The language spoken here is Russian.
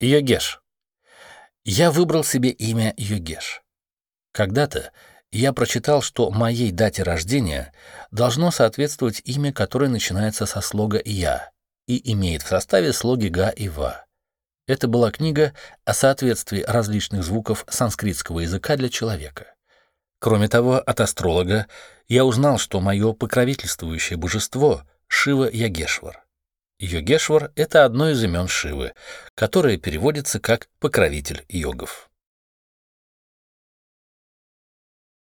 Йогеш. Я выбрал себе имя Йогеш. Когда-то я прочитал, что моей дате рождения должно соответствовать имя, которое начинается со слога «я» и имеет в составе слоги «га» и «ва». Это была книга о соответствии различных звуков санскритского языка для человека. Кроме того, от астролога я узнал, что мое покровительствующее божество — Шива Ягешвар. Йогешвар — это одно из имен Шивы, которое переводится как «покровитель йогов».